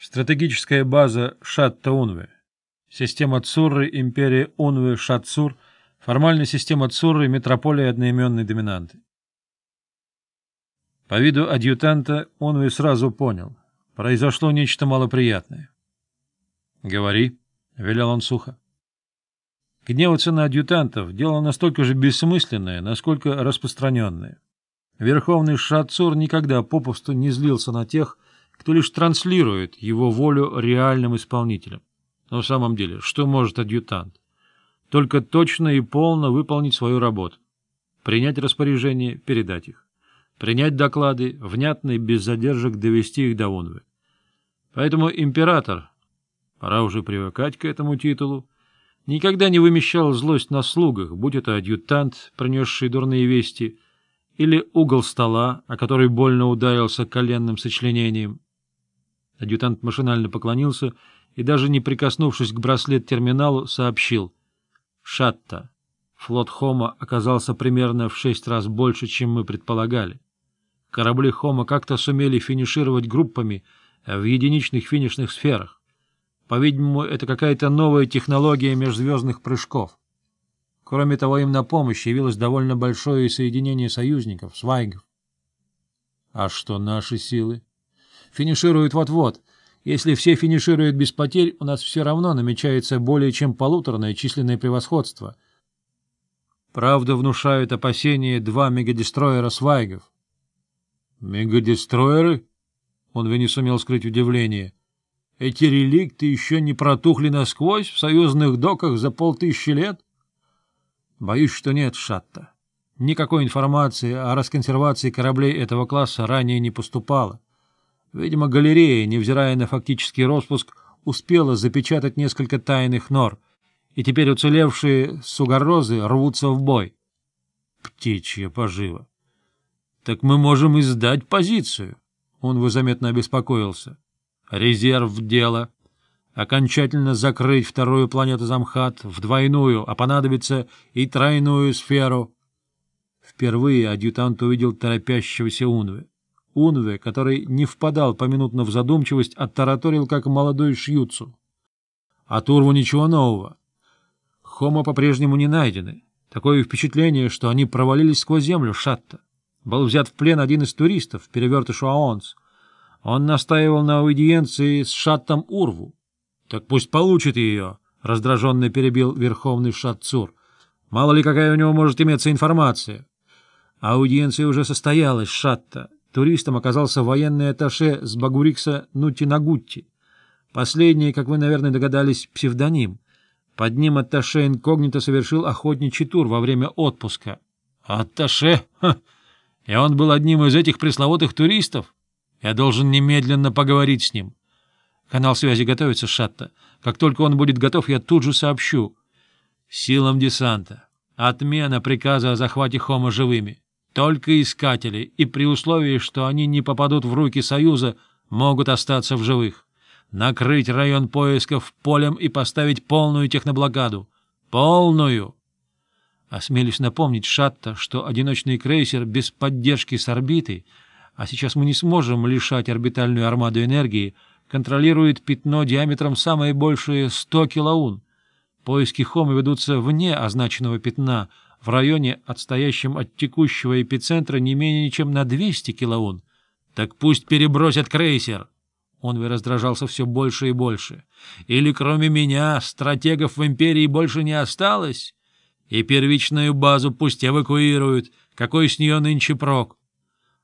Стратегическая база Шатта-Унве. Система Цурры, империи Унве-Шатцур, формальная система Цурры, метрополии одноименной доминанты. По виду адъютанта Унве сразу понял. Произошло нечто малоприятное. — Говори, — велел он сухо. Гневаться на адъютантов — дело настолько же бессмысленное, насколько распространенное. Верховный Шатцур никогда попусту не злился на тех, кто лишь транслирует его волю реальным исполнителям. Но в самом деле, что может адъютант? Только точно и полно выполнить свою работу. Принять распоряжение, передать их. Принять доклады, внятно и без задержек довести их до Унвы. Поэтому император, пора уже привыкать к этому титулу, никогда не вымещал злость на слугах, будь это адъютант, принесший дурные вести, или угол стола, о который больно ударился коленным сочленением, Адъютант машинально поклонился и, даже не прикоснувшись к браслет-терминалу, сообщил. «Шатта. Флот Хома оказался примерно в шесть раз больше, чем мы предполагали. Корабли Хома как-то сумели финишировать группами в единичных финишных сферах. По-видимому, это какая-то новая технология межзвездных прыжков. Кроме того, им на помощь явилось довольно большое соединение союзников, свайгов. А что наши силы? — финишируют вот-вот. Если все финишируют без потерь, у нас все равно намечается более чем полуторное численное превосходство. Правда, внушают опасения два мегадестроера Свайгов. Мегадестроеры? — он не сумел скрыть удивление. «Эти реликты еще не протухли насквозь в союзных доках за полтысячи лет?» «Боюсь, что нет, Шатта. Никакой информации о расконсервации кораблей этого класса ранее не поступало. Видимо, галерея, невзирая на фактический распуск, успела запечатать несколько тайных нор, и теперь уцелевшие сугорозы рвутся в бой. Птичья пожива. Так мы можем и сдать позицию. Он заметно обеспокоился. Резерв в дело. Окончательно закрыть вторую планету Замхат в двойную, а понадобится и тройную сферу. Впервые адъютант увидел торопящегося Унве. Унве, который не впадал поминутно в задумчивость, оттараторил, как молодой шьюцу. От Турву ничего нового. Хомо по-прежнему не найдены. Такое впечатление, что они провалились сквозь землю Шатта. Был взят в плен один из туристов, перевертыш Аонс. Он настаивал на аудиенции с Шаттом Урву. — Так пусть получит ее, — раздраженно перебил верховный Шатцур. — Мало ли какая у него может иметься информация. Аудиенция уже состоялась, Шатта. Туристом оказался военный атташе с Багурикса Нутинагутти. Последний, как вы, наверное, догадались, псевдоним. Под ним атташе инкогнито совершил охотничий тур во время отпуска. Атташе? Ха. И он был одним из этих пресловутых туристов? Я должен немедленно поговорить с ним. Канал связи готовится, Шатта. Как только он будет готов, я тут же сообщу. Силам десанта. Отмена приказа о захвате Хома живыми. Только искатели, и при условии, что они не попадут в руки Союза, могут остаться в живых. Накрыть район поисков полем и поставить полную техноблокаду. Полную! Осмелюсь напомнить Шатта, что одиночный крейсер без поддержки с орбиты, а сейчас мы не сможем лишать орбитальную армаду энергии, контролирует пятно диаметром самое большие 100 килоун. Поиски Хомы ведутся вне означенного пятна — в районе, отстоящем от текущего эпицентра не менее чем на 200 килоун. Так пусть перебросят крейсер. Он раздражался все больше и больше. Или кроме меня стратегов в империи больше не осталось? И первичную базу пусть эвакуируют. Какой с нее нынче прок?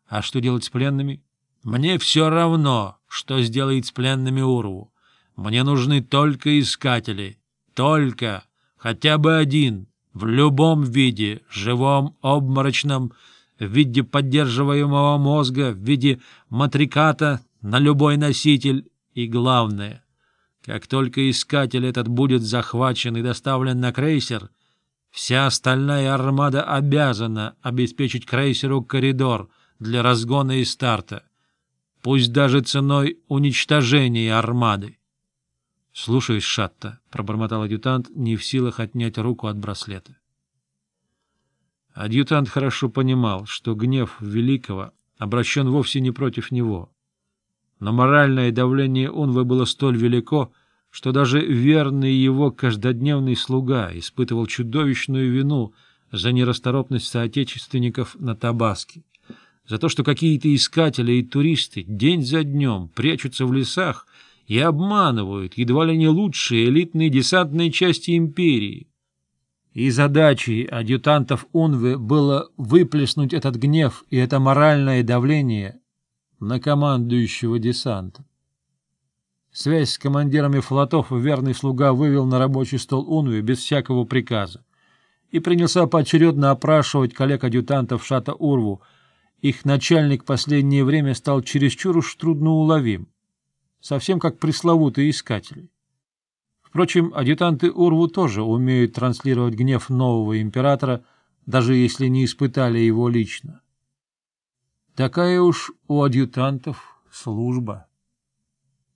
А что делать с пленными? Мне все равно, что сделает с пленными Урву. Мне нужны только искатели. Только. Хотя бы один в любом виде, живом, обморочном, в виде поддерживаемого мозга, в виде матриката на любой носитель и, главное, как только искатель этот будет захвачен и доставлен на крейсер, вся остальная армада обязана обеспечить крейсеру коридор для разгона и старта, пусть даже ценой уничтожения армады. — Слушаюсь, Шатта, — пробормотал адъютант, не в силах отнять руку от браслета. Адъютант хорошо понимал, что гнев Великого обращен вовсе не против него. Но моральное давление Унвы было столь велико, что даже верный его каждодневный слуга испытывал чудовищную вину за нерасторопность соотечественников на Табаске, за то, что какие-то искатели и туристы день за днем прячутся в лесах и обманывают едва ли не лучшие элитные десантные части империи. И задачей адъютантов Унвы было выплеснуть этот гнев и это моральное давление на командующего десанта. Связь с командирами флотов верный слуга вывел на рабочий стол Унви без всякого приказа и принялся поочередно опрашивать коллег-адъютантов Шата Урву. Их начальник в последнее время стал чересчур уж трудноуловим совсем как пресловутые искатели. Впрочем, адъютанты Урву тоже умеют транслировать гнев нового императора, даже если не испытали его лично. Такая уж у адъютантов служба.